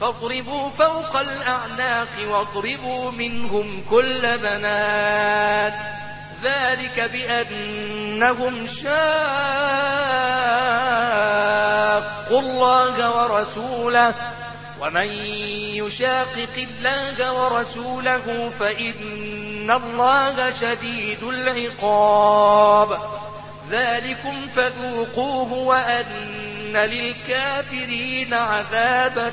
فاضربوا فوق الأعناق واضربوا منهم كل بنات ذلك بأنهم شاقوا الله ورسوله ومن يشاقق الله ورسوله فإن الله شديد العقاب ذلكم فذوقوه وأن للكافرين عذاب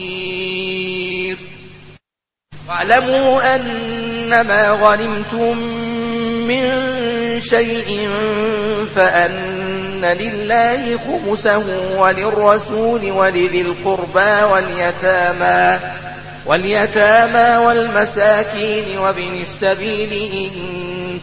واعلموا أنما غنمتم من شيء فأن لله خمسه وللرسول ولذي القربى واليتامى واليتامى والمساكين وابن السبيل إن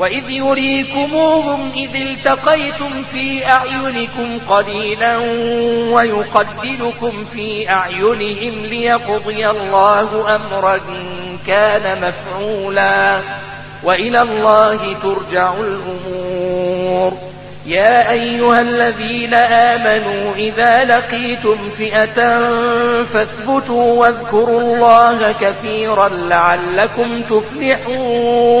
وإذ يريكموهم إذ التقيتم في أعينكم قليلا ويقدلكم في أعينهم ليقضي الله أمرا كان مفعولا وإلى الله ترجع الأمور. يا أيها الذين آمنوا إذا لقيتم فئة فاثبتوا واذكروا الله كثيرا لعلكم تفلحون.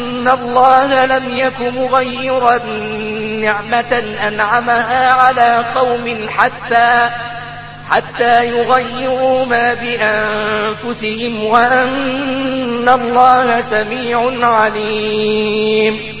الله لم يك مغيرا نعمة أنعمها على قوم حتى حتى يغيروا ما بأنفسهم وأن الله سميع عليم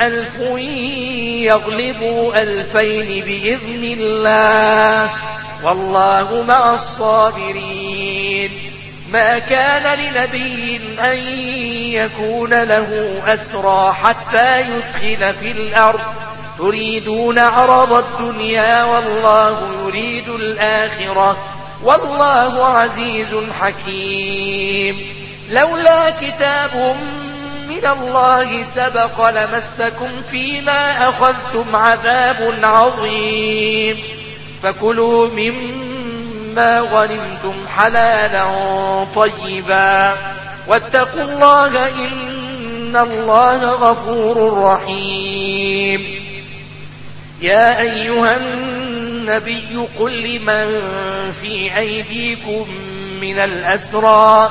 ألف يغلبوا ألفين بإذن الله والله مع الصابرين ما كان لنبي أن يكون له أسرى حتى يثخن في الأرض. تريدون عرض الدنيا والله يريد الآخرة. والله عزيز حكيم. لولا كتاب من الله سبق لمسكم فيما أخذتم عذاب عظيم. فكلوا مما غنمتم حلالا طيبا. واتقوا الله إن الله غفور رحيم. يا أيها النبي قل لمن في أيديكم من الأسرى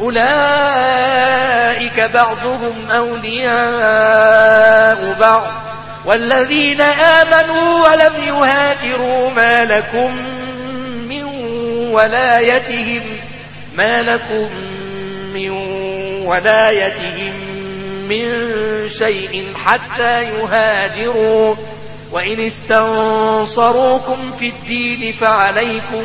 أولئك بعضهم أولياء بعض. والذين آمنوا ولم يهاجروا ما لكم من ولايتهم ما لكم من ولايتهم من شيء حتى يهاجروا. وإن استنصروكم في الدين فعليكم